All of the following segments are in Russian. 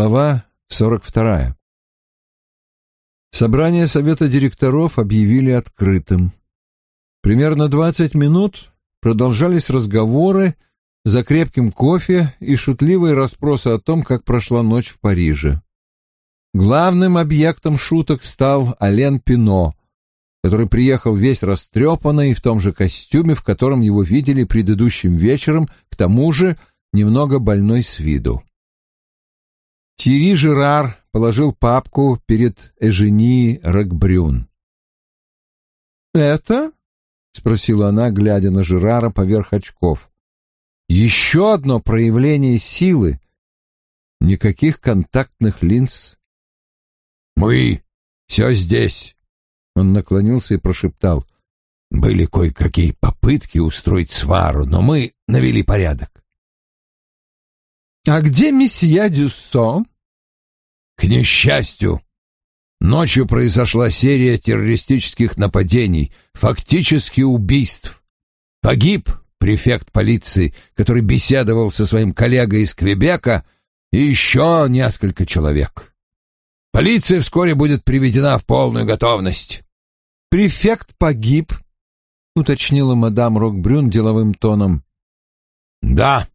Глава 42. Собрание совета директоров объявили открытым. Примерно 20 минут продолжались разговоры за крепким кофе и шутливые расспросы о том, как прошла ночь в Париже. Главным объектом шуток стал Ален Пино, который приехал весь растрепанный в том же костюме, в котором его видели предыдущим вечером, к тому же немного больной с виду. Тири Жерар положил папку перед Эжени Рокбрюн. «Это?» — спросила она, глядя на Жерара поверх очков. «Еще одно проявление силы. Никаких контактных линз». «Мы все здесь!» Он наклонился и прошептал. «Были кое-какие попытки устроить свару, но мы навели порядок. «А где месье Дюссо?» «К несчастью, ночью произошла серия террористических нападений, фактически убийств. Погиб префект полиции, который беседовал со своим коллегой из Квебека, и еще несколько человек. Полиция вскоре будет приведена в полную готовность». «Префект погиб», — уточнила мадам Рокбрюн деловым тоном. «Да»,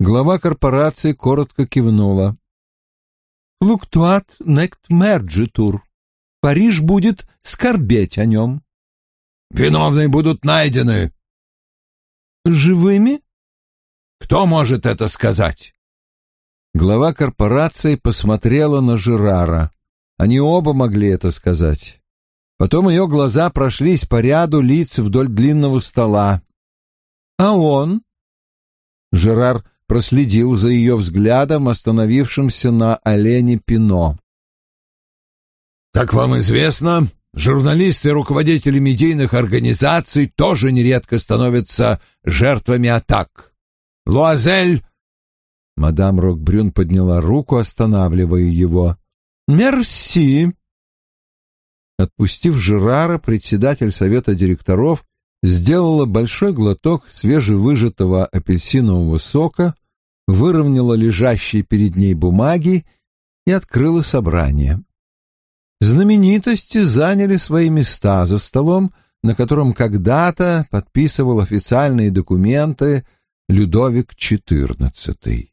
Глава корпорации коротко кивнула. «Флуктуат нект мерджитур. Париж будет скорбеть о нем». «Виновные будут найдены». «Живыми?» «Кто может это сказать?» Глава корпорации посмотрела на Жерара. Они оба могли это сказать. Потом ее глаза прошлись по ряду лиц вдоль длинного стола. «А он?» Жерар проследил за ее взглядом, остановившимся на олене Пино. «Как вам известно, журналисты и руководители медийных организаций тоже нередко становятся жертвами атак. Луазель...» Мадам Рокбрюн подняла руку, останавливая его. «Мерси!» Отпустив Жерара, председатель совета директоров сделала большой глоток свежевыжатого апельсинового сока, выровняла лежащие перед ней бумаги и открыла собрание. Знаменитости заняли свои места за столом, на котором когда-то подписывал официальные документы Людовик XIV.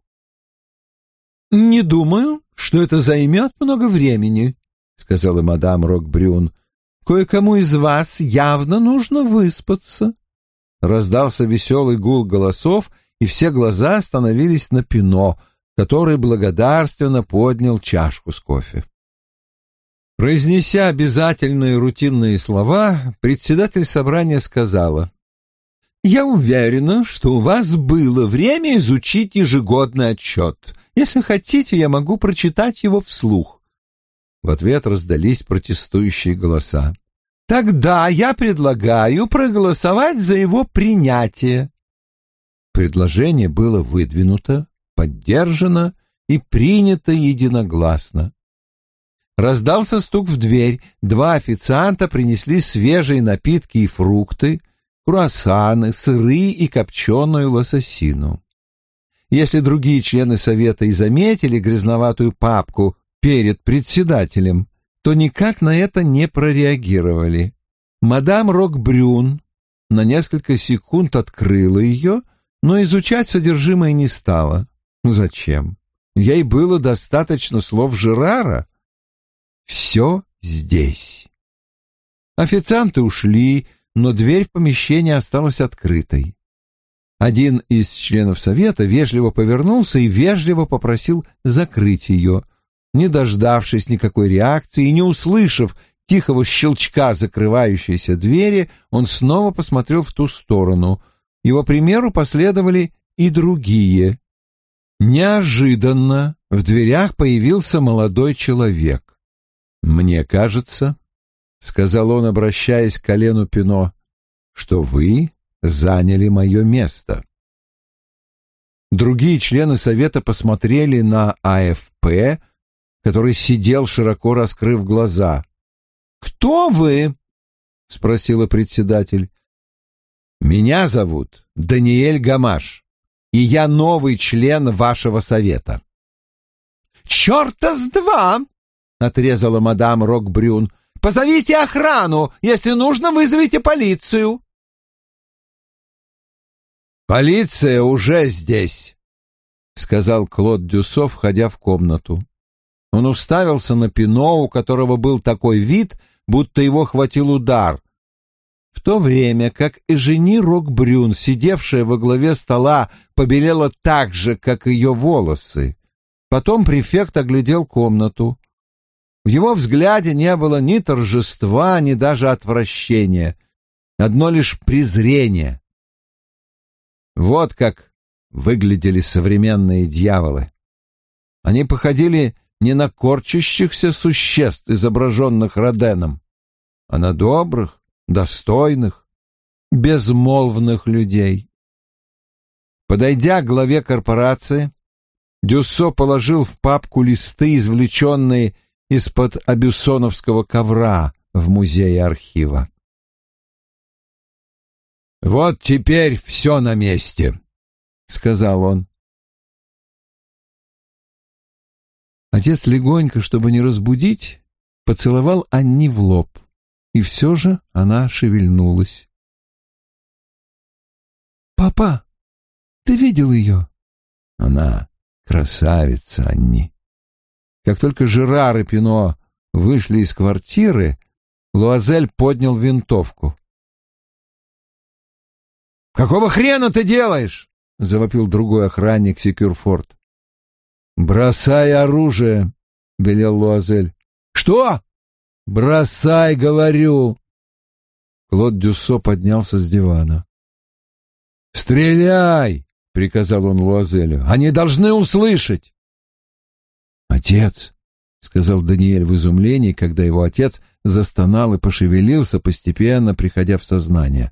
«Не думаю, что это займет много времени», — сказала мадам Рокбрюн. Кое-кому из вас явно нужно выспаться. Раздался веселый гул голосов, и все глаза остановились на Пино, который благодарственно поднял чашку с кофе. Произнеся обязательные рутинные слова, председатель собрания сказала, «Я уверена, что у вас было время изучить ежегодный отчет. Если хотите, я могу прочитать его вслух. В ответ раздались протестующие голоса. «Тогда я предлагаю проголосовать за его принятие». Предложение было выдвинуто, поддержано и принято единогласно. Раздался стук в дверь, два официанта принесли свежие напитки и фрукты, круассаны, сыры и копченую лососину. Если другие члены совета и заметили грязноватую папку перед председателем, то никак на это не прореагировали. Мадам Рокбрюн на несколько секунд открыла ее, но изучать содержимое не стала. Зачем? Ей было достаточно слов Жерара. Все здесь. Официанты ушли, но дверь в помещение осталась открытой. Один из членов совета вежливо повернулся и вежливо попросил закрыть ее, не дождавшись никакой реакции и не услышав тихого щелчка закрывающейся двери, он снова посмотрел в ту сторону. Его примеру последовали и другие. Неожиданно в дверях появился молодой человек. «Мне кажется», — сказал он, обращаясь к колену Пино, — «что вы заняли мое место». Другие члены совета посмотрели на АФП, который сидел, широко раскрыв глаза. «Кто вы?» — спросила председатель. «Меня зовут Даниэль Гамаш, и я новый член вашего совета». «Черта с два!» — отрезала мадам Рокбрюн. «Позовите охрану! Если нужно, вызовите полицию!» «Полиция уже здесь!» — сказал Клод Дюсо, входя в комнату. Он уставился на Пино, у которого был такой вид, будто его хватил удар. В то время как и жени Рокбрюн, сидевшая во главе стола, побелела так же, как ее волосы. Потом префект оглядел комнату. В его взгляде не было ни торжества, ни даже отвращения. Одно лишь презрение. Вот как выглядели современные дьяволы. Они походили не на корчащихся существ, изображенных Роденом, а на добрых, достойных, безмолвных людей. Подойдя к главе корпорации, Дюссо положил в папку листы, извлеченные из-под абюсоновского ковра в музее архива. «Вот теперь все на месте», — сказал он. Отец легонько, чтобы не разбудить, поцеловал Анни в лоб, и все же она шевельнулась. «Папа, ты видел ее?» «Она красавица, Анни». Как только Жерар и Пино вышли из квартиры, Луазель поднял винтовку. «Какого хрена ты делаешь?» — завопил другой охранник Секюрфорд. «Бросай оружие!» — велел Луазель. «Что?» «Бросай, говорю!» Клод Дюссо поднялся с дивана. «Стреляй!» — приказал он Луазелю. «Они должны услышать!» «Отец!» — сказал Даниэль в изумлении, когда его отец застонал и пошевелился, постепенно приходя в сознание.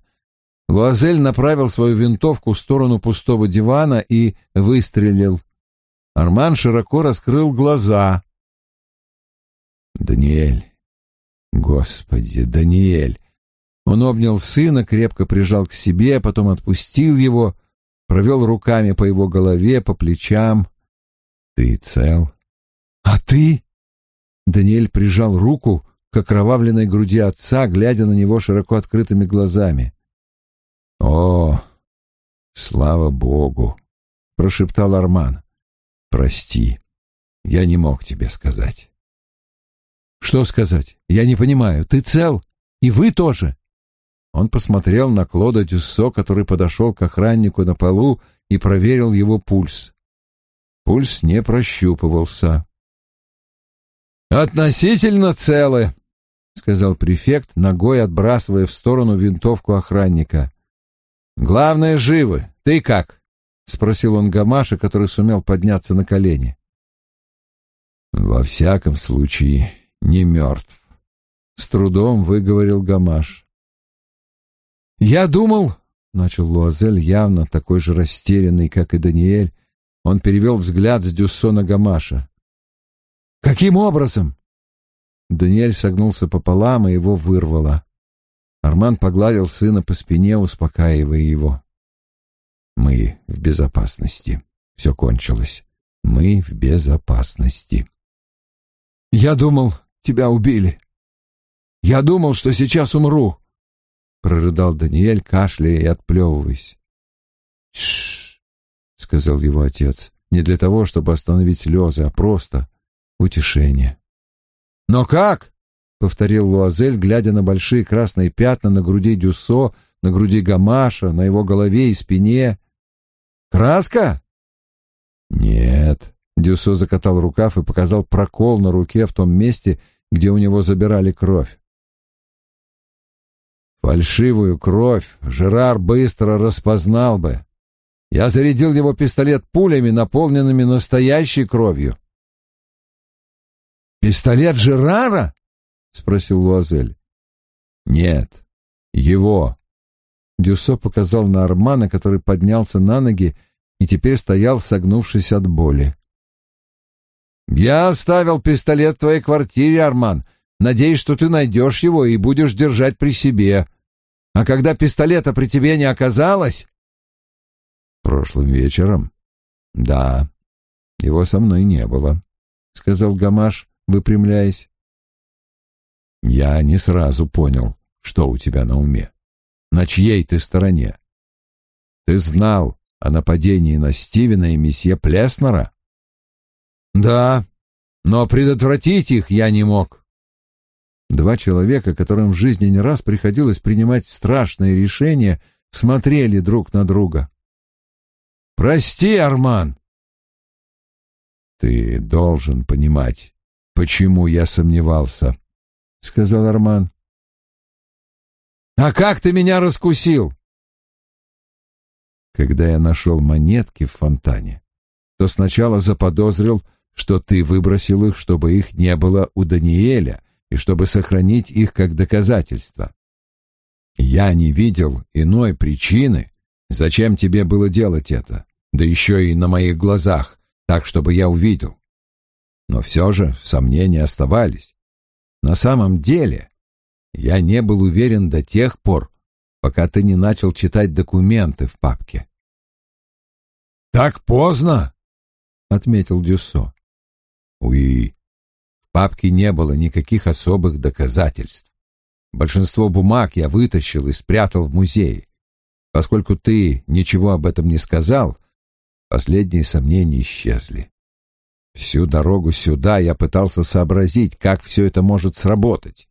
Луазель направил свою винтовку в сторону пустого дивана и выстрелил. Арман широко раскрыл глаза. «Даниэль! Господи, Даниэль!» Он обнял сына, крепко прижал к себе, потом отпустил его, провел руками по его голове, по плечам. «Ты цел?» «А ты?» Даниэль прижал руку к окровавленной груди отца, глядя на него широко открытыми глазами. «О, слава Богу!» — прошептал Арман. Прости, я не мог тебе сказать. Что сказать? Я не понимаю. Ты цел? И вы тоже? Он посмотрел на Клода Дюссо, который подошел к охраннику на полу и проверил его пульс. Пульс не прощупывался. «Относительно целы», — сказал префект, ногой отбрасывая в сторону винтовку охранника. «Главное, живы. Ты как?» — спросил он Гамаша, который сумел подняться на колени. «Во всяком случае, не мертв», — с трудом выговорил Гамаш. «Я думал...» — начал Луазель, явно такой же растерянный, как и Даниэль. Он перевел взгляд с Дюссо на Гамаша. «Каким образом?» Даниэль согнулся пополам, и его вырвало. Арман погладил сына по спине, успокаивая его. Мы в безопасности. Все кончилось. Мы в безопасности. Я думал, тебя убили. Я думал, что сейчас умру, прорыдал Даниэль, кашляя и отплевываясь. Тш, сказал его отец, не для того, чтобы остановить слезы, а просто утешение. Но как? повторил Луазель, глядя на большие красные пятна на груди Дюссо, на груди Гамаша, на его голове и спине. Краска? Нет. Дюсо закатал рукав и показал прокол на руке в том месте, где у него забирали кровь. Фальшивую кровь Жерар быстро распознал бы. Я зарядил его пистолет пулями, наполненными настоящей кровью. «Пистолет Жерара?» — спросил Луазель. «Нет, его», Дюсо показал на Армана, который поднялся на ноги и теперь стоял, согнувшись от боли. «Я оставил пистолет в твоей квартире, Арман. Надеюсь, что ты найдешь его и будешь держать при себе. А когда пистолета при тебе не оказалось...» «Прошлым вечером?» «Да, его со мной не было». — сказал Гамаш, выпрямляясь. «Я не сразу понял, что у тебя на уме. На чьей ты стороне? Ты знал о нападении на Стивена и месье Плеснера?» «Да, но предотвратить их я не мог». Два человека, которым в жизни не раз приходилось принимать страшные решения, смотрели друг на друга. «Прости, Арман!» «Ты должен понимать, почему я сомневался», — сказал Арман. «А как ты меня раскусил?» Когда я нашел монетки в фонтане, то сначала заподозрил, что ты выбросил их, чтобы их не было у Даниэля и чтобы сохранить их как доказательство. Я не видел иной причины, зачем тебе было делать это, да еще и на моих глазах, так, чтобы я увидел. Но все же сомнения оставались. На самом деле, я не был уверен до тех пор, пока ты не начал читать документы в папке. «Так поздно!» — отметил Дюссо. «Уи, в папке не было никаких особых доказательств. Большинство бумаг я вытащил и спрятал в музее. Поскольку ты ничего об этом не сказал, последние сомнения исчезли. Всю дорогу сюда я пытался сообразить, как все это может сработать.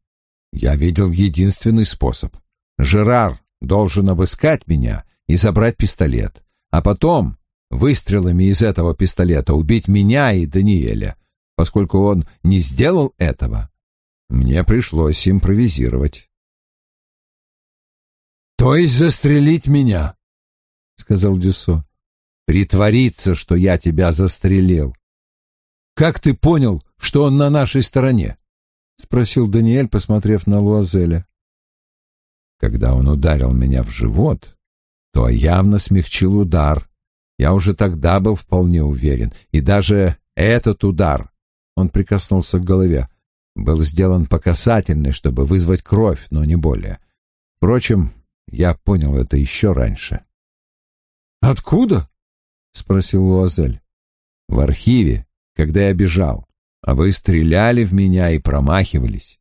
Я видел единственный способ. Жерар должен обыскать меня и забрать пистолет, а потом выстрелами из этого пистолета убить меня и Даниэля. Поскольку он не сделал этого, мне пришлось импровизировать. «То есть застрелить меня?» — сказал Дюссо. «Притвориться, что я тебя застрелил. «Как ты понял, что он на нашей стороне?» — спросил Даниэль, посмотрев на Луазеля. «Когда он ударил меня в живот, то явно смягчил удар. Я уже тогда был вполне уверен. И даже этот удар, он прикоснулся к голове, был сделан по касательной, чтобы вызвать кровь, но не более. Впрочем, я понял это еще раньше». «Откуда?» — спросил Луазель. «В архиве когда я бежал, а вы стреляли в меня и промахивались.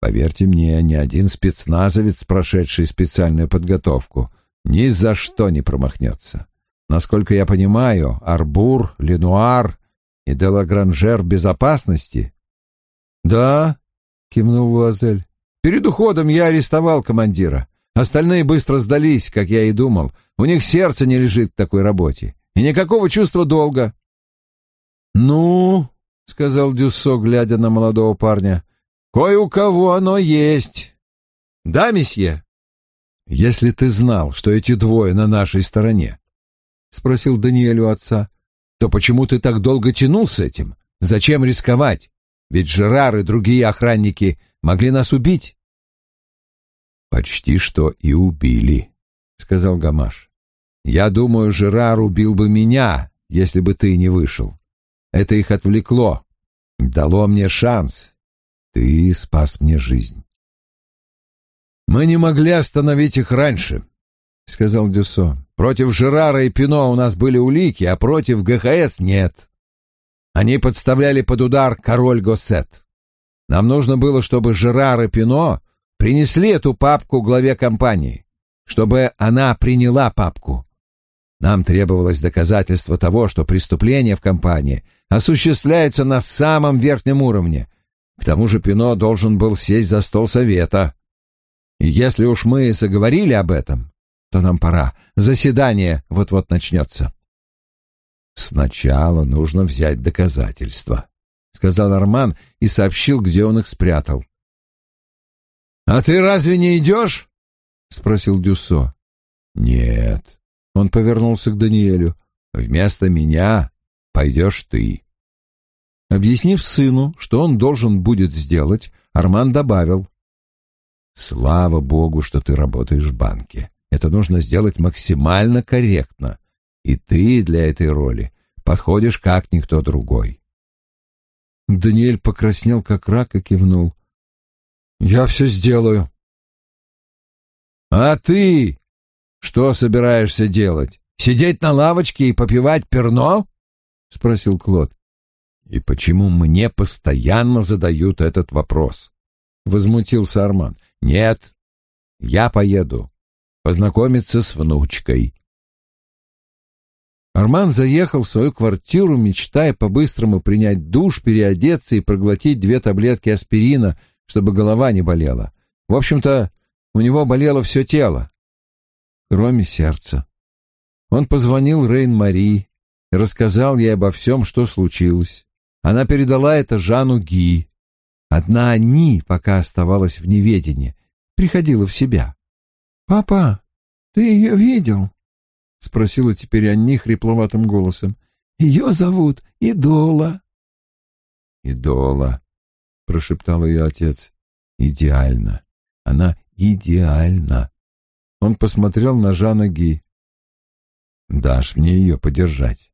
Поверьте мне, ни один спецназовец, прошедший специальную подготовку, ни за что не промахнется. Насколько я понимаю, Арбур, Ленуар и Делагранжер безопасности? — Да, — кивнул Луазель. — Перед уходом я арестовал командира. Остальные быстро сдались, как я и думал. У них сердце не лежит к такой работе. И никакого чувства долга. «Ну, — сказал Дюссо, глядя на молодого парня, — кое у кого оно есть. Да, месье?» «Если ты знал, что эти двое на нашей стороне, — спросил Даниэль у отца, — то почему ты так долго тянул с этим? Зачем рисковать? Ведь Жерар и другие охранники могли нас убить». «Почти что и убили», — сказал Гамаш. «Я думаю, Жерар убил бы меня, если бы ты не вышел. Это их отвлекло, дало мне шанс. Ты спас мне жизнь. Мы не могли остановить их раньше, сказал Дюсо. Против Жерара и Пино у нас были улики, а против ГХС нет. Они подставляли под удар король Госсет. Нам нужно было, чтобы Жерар и Пино принесли эту папку главе компании, чтобы она приняла папку. Нам требовалось доказательство того, что преступление в компании осуществляется на самом верхнем уровне. К тому же Пино должен был сесть за стол совета. И если уж мы заговорили об этом, то нам пора. Заседание вот-вот начнется. Сначала нужно взять доказательства, — сказал Арман и сообщил, где он их спрятал. — А ты разве не идешь? — спросил Дюссо. — Нет, он повернулся к Даниэлю. «Вместо меня пойдешь ты». Объяснив сыну, что он должен будет сделать, Арман добавил. «Слава богу, что ты работаешь в банке. Это нужно сделать максимально корректно. И ты для этой роли подходишь как никто другой». Даниэль покраснел, как рак, и кивнул. «Я все сделаю». «А ты «Что собираешься делать? Сидеть на лавочке и попивать перно?» — спросил Клод. «И почему мне постоянно задают этот вопрос?» — возмутился Арман. «Нет, я поеду познакомиться с внучкой». Арман заехал в свою квартиру, мечтая по-быстрому принять душ, переодеться и проглотить две таблетки аспирина, чтобы голова не болела. В общем-то, у него болело все тело, кроме сердца. Он позвонил Рейн-Мари и рассказал ей обо всем, что случилось. Она передала это Жану Ги. Одна они пока оставалась в неведении, приходила в себя. «Папа, ты ее видел?» — спросила теперь Анни хрипловатым голосом. «Ее зовут Идола». «Идола», — прошептал ее отец. «Идеально. Она идеальна». Он посмотрел на Жана Ги. «Дашь мне ее подержать?»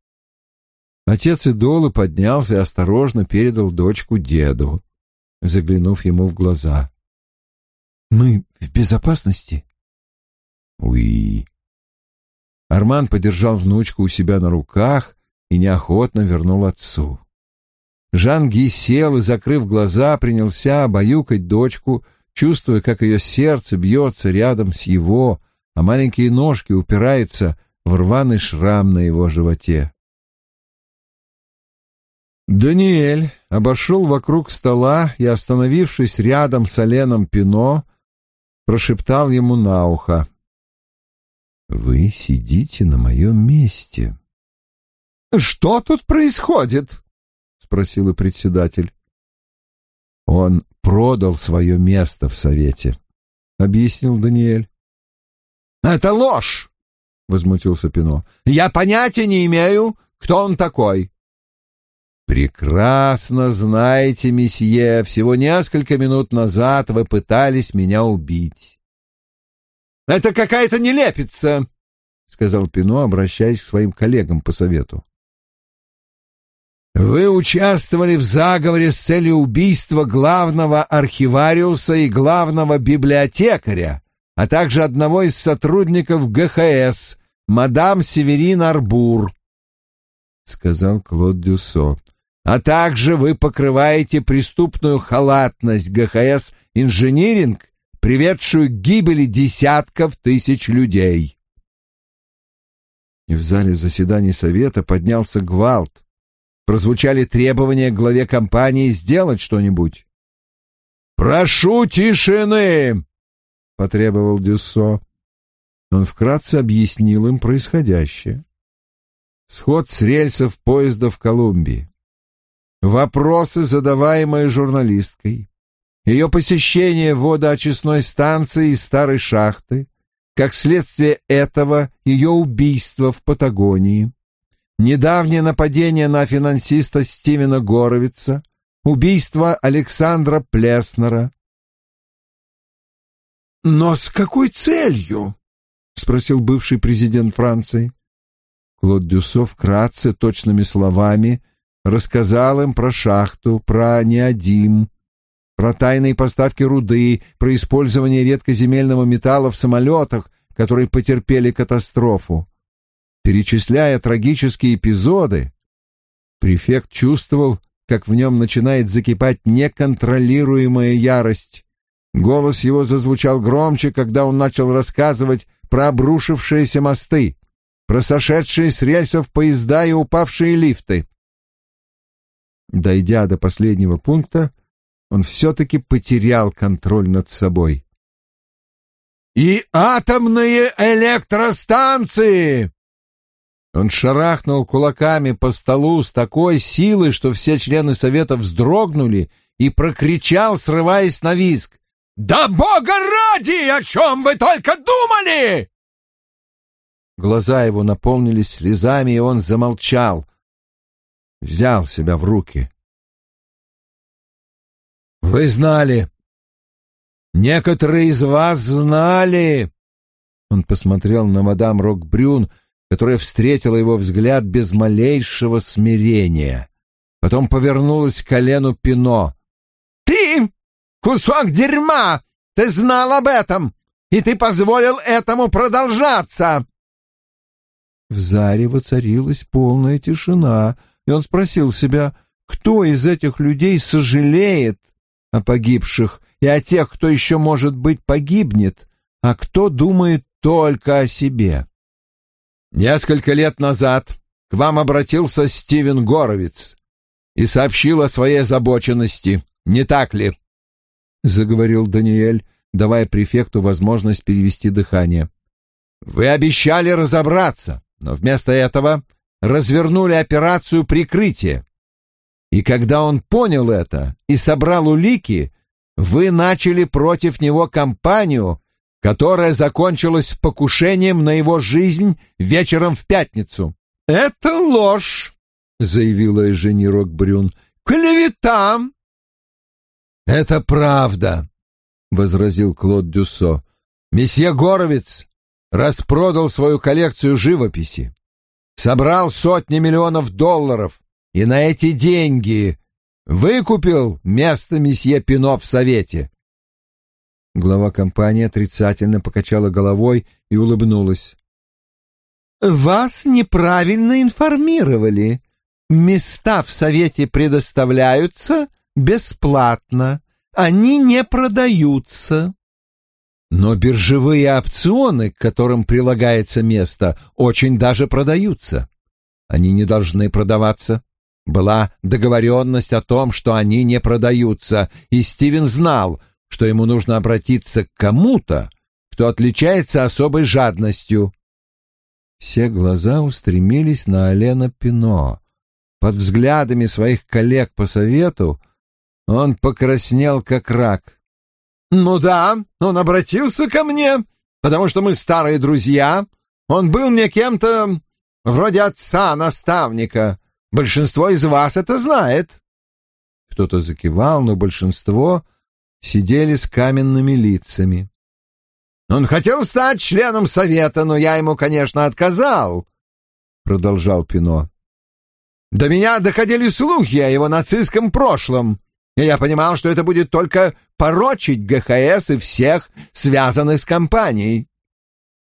Отец Идолы поднялся и осторожно передал дочку деду, заглянув ему в глаза. «Мы в безопасности?» «Уи», Арман подержал внучку у себя на руках и неохотно вернул отцу. Жан Ги сел и, закрыв глаза, принялся обаюкать дочку, чувствуя, как ее сердце бьется рядом с его, а маленькие ножки упираются в рваный шрам на его животе. Даниэль обошел вокруг стола и, остановившись рядом с Оленом Пино, прошептал ему на ухо. Вы сидите на моем месте. Что тут происходит? спросил и председатель. Он продал свое место в совете, объяснил Даниэль. Это ложь, возмутился Пино. Я понятия не имею, кто он такой. Прекрасно знаете, месье, всего несколько минут назад вы пытались меня убить. Это какая-то нелепица, сказал Пино, обращаясь к своим коллегам по совету. Вы участвовали в заговоре с целью убийства главного архивариуса и главного библиотекаря, а также одного из сотрудников ГХС, мадам Северин Арбур, — сказал Клод Дюсо. А также вы покрываете преступную халатность ГХС «Инжиниринг» приведшую к гибели десятков тысяч людей. И в зале заседаний Совета поднялся гвалт. Прозвучали требования главе компании сделать что-нибудь. «Прошу тишины!» — потребовал Дюссо. Он вкратце объяснил им происходящее. Сход с рельсов поезда в Колумбии. Вопросы, задаваемые журналисткой ее посещение водоочистной станции и старой шахты, как следствие этого ее убийство в Патагонии, недавнее нападение на финансиста Стивена Горовица, убийство Александра Плеснера. «Но с какой целью?» — спросил бывший президент Франции. Клод Дюссо вкратце, точными словами, рассказал им про шахту, про неодим, про тайные поставки руды, про использование редкоземельного металла в самолетах, которые потерпели катастрофу. Перечисляя трагические эпизоды, префект чувствовал, как в нем начинает закипать неконтролируемая ярость. Голос его зазвучал громче, когда он начал рассказывать про обрушившиеся мосты, про сошедшие с рельсов поезда и упавшие лифты. Дойдя до последнего пункта, он все-таки потерял контроль над собой. «И атомные электростанции!» Он шарахнул кулаками по столу с такой силой, что все члены совета вздрогнули и прокричал, срываясь на виск. «Да бога ради! О чем вы только думали?» Глаза его наполнились слезами, и он замолчал. Взял себя в руки. Вы знали. Некоторые из вас знали. Он посмотрел на мадам Рокбрюн, которая встретила его взгляд без малейшего смирения. Потом повернулась к колену Пино. «Ты, кусок дерьма! Ты знал об этом, и ты позволил этому продолжаться!» В заре воцарилась полная тишина, и он спросил себя, кто из этих людей сожалеет о погибших и о тех, кто еще, может быть, погибнет, а кто думает только о себе. Несколько лет назад к вам обратился Стивен Горовиц и сообщил о своей озабоченности, не так ли? — заговорил Даниэль, давая префекту возможность перевести дыхание. «Вы обещали разобраться, но вместо этого развернули операцию прикрытия. И когда он понял это и собрал улики, вы начали против него кампанию, которая закончилась покушением на его жизнь вечером в пятницу. «Это ложь!» — заявила Эжени Рокбрюн. «Клевета!» «Это правда!» — возразил Клод Дюссо. «Месье Горовец распродал свою коллекцию живописи, собрал сотни миллионов долларов и на эти деньги выкупил место месье Пино в Совете». Глава компании отрицательно покачала головой и улыбнулась. «Вас неправильно информировали. Места в Совете предоставляются бесплатно. Они не продаются. Но биржевые опционы, к которым прилагается место, очень даже продаются. Они не должны продаваться. Была договоренность о том, что они не продаются, и Стивен знал, что ему нужно обратиться к кому-то, кто отличается особой жадностью. Все глаза устремились на Алена Пино. Под взглядами своих коллег по совету он покраснел, как рак. «Ну да, он обратился ко мне, потому что мы старые друзья. Он был мне кем-то вроде отца-наставника. Большинство из вас это знает». Кто-то закивал, но большинство сидели с каменными лицами. «Он хотел стать членом совета, но я ему, конечно, отказал», — продолжал Пино. «До меня доходили слухи о его нацистском прошлом и я понимал, что это будет только порочить ГХС и всех, связанных с компанией.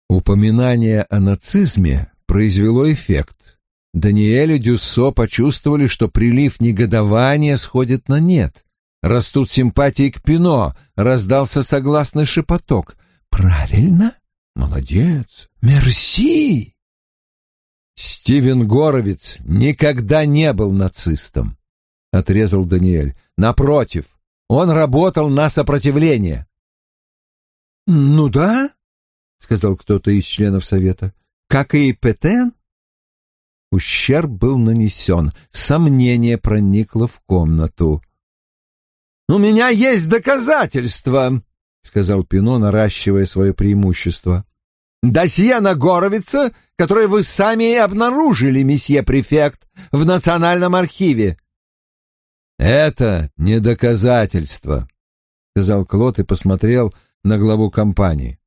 Упоминание о нацизме произвело эффект. Даниэль и Дюссо почувствовали, что прилив негодования сходит на нет. Растут симпатии к Пино, раздался согласный шепоток. «Правильно? Молодец! Мерси!» Стивен Горовиц никогда не был нацистом. — отрезал Даниэль. «Напротив, он работал на сопротивление». «Ну да», — сказал кто-то из членов совета, — «как и Петен». Ущерб был нанесен, сомнение проникло в комнату. «У меня есть доказательства», — сказал Пино, наращивая свое преимущество. «Досье на Горовица, которое вы сами и обнаружили, месье префект, в Национальном архиве. «Это не доказательство», — сказал Клод и посмотрел на главу компании.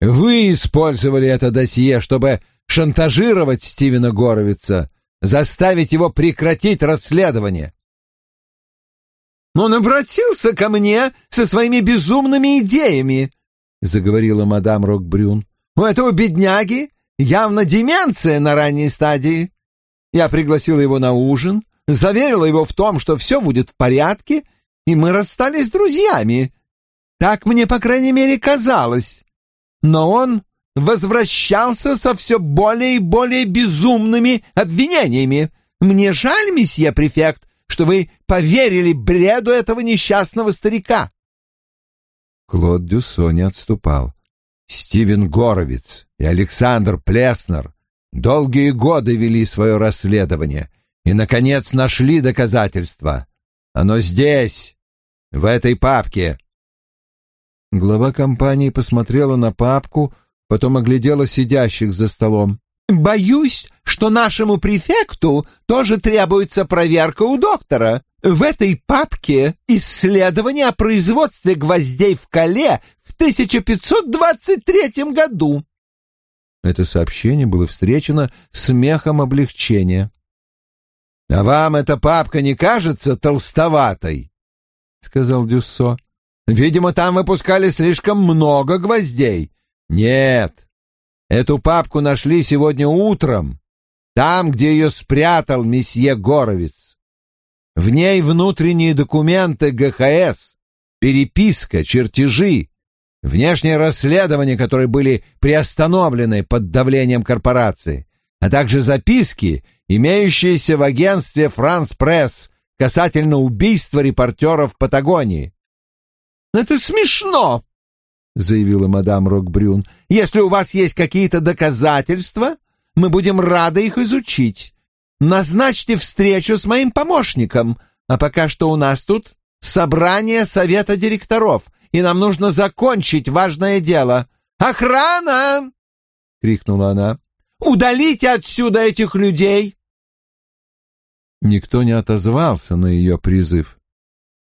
«Вы использовали это досье, чтобы шантажировать Стивена Горовица, заставить его прекратить расследование». «Он обратился ко мне со своими безумными идеями», — заговорила мадам Рокбрюн. «У этого бедняги явно деменция на ранней стадии. Я пригласила его на ужин, заверила его в том, что все будет в порядке, и мы расстались с друзьями. Так мне, по крайней мере, казалось. Но он возвращался со все более и более безумными обвинениями. Мне жаль, месье префект, что вы поверили бреду этого несчастного старика. Клод Дюссо не отступал. Стивен Горовиц и Александр Плеснер долгие годы вели свое расследование и, наконец, нашли доказательства. Оно здесь, в этой папке. Глава компании посмотрела на папку, потом оглядела сидящих за столом. «Боюсь, что нашему префекту тоже требуется проверка у доктора. В этой папке исследование о производстве гвоздей в Кале в 1523 году». Это сообщение было встречено смехом облегчения. — А вам эта папка не кажется толстоватой? — сказал Дюссо. — Видимо, там выпускали слишком много гвоздей. Нет, эту папку нашли сегодня утром, там, где ее спрятал месье Горовец. В ней внутренние документы ГХС, переписка, чертежи, внешнее расследование, которые были приостановлены под давлением корпорации, а также записки, имеющиеся в агентстве «Франс Пресс» касательно убийства репортера в Патагонии. «Это смешно!» — заявила мадам Рокбрюн. «Если у вас есть какие-то доказательства, мы будем рады их изучить. Назначьте встречу с моим помощником, а пока что у нас тут собрание совета директоров, и нам нужно закончить важное дело. Охрана!» — крикнула она. «Удалите отсюда этих людей!» Никто не отозвался на ее призыв.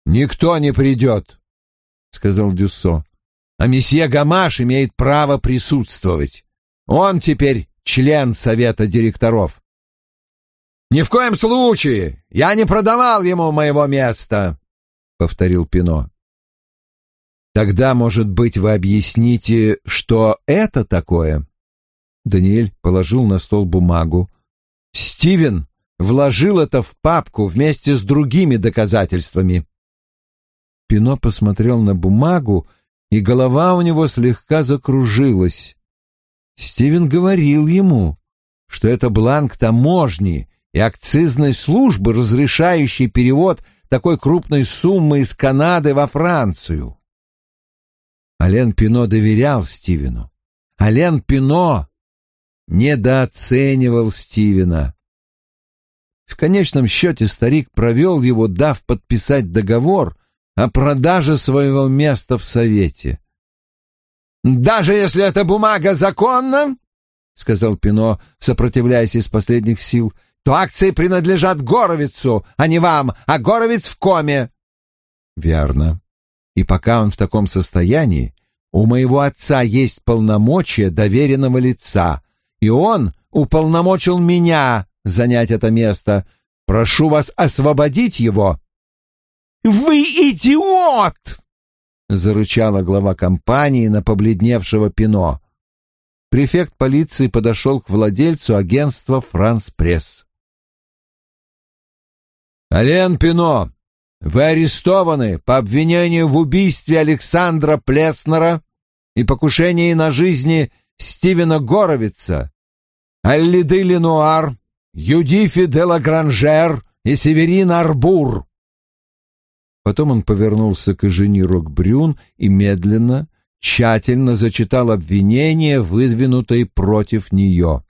«Никто не придет», — сказал Дюссо. «А месье Гамаш имеет право присутствовать. Он теперь член совета директоров». «Ни в коем случае! Я не продавал ему моего места!» — повторил Пино. «Тогда, может быть, вы объясните, что это такое?» Даниэль положил на стол бумагу. «Стивен вложил это в папку вместе с другими доказательствами». Пино посмотрел на бумагу, и голова у него слегка закружилась. Стивен говорил ему, что это бланк таможни и акцизной службы, разрешающей перевод такой крупной суммы из Канады во Францию. Ален Пино доверял Стивену. Ален Пино недооценивал Стивена. В конечном счете старик провел его, дав подписать договор о продаже своего места в Совете. «Даже если эта бумага законна, — сказал Пино, сопротивляясь из последних сил, — то акции принадлежат Горовицу, а не вам, а Горовиц в коме». «Верно. И пока он в таком состоянии, у моего отца есть полномочия доверенного лица, и он уполномочил меня занять это место. Прошу вас освободить его». «Вы идиот!» — зарычала глава компании на побледневшего Пино. Префект полиции подошел к владельцу агентства «Франс Пресс». «Ален Пино, вы арестованы по обвинению в убийстве Александра Плеснера и покушении на жизни Стивена Горовица, Аллиды Ленуар, Юдифи де Лагранжер и Северин Арбур. Потом он повернулся к Эжени Рокбрюн и медленно, тщательно зачитал обвинения, выдвинутые против нее.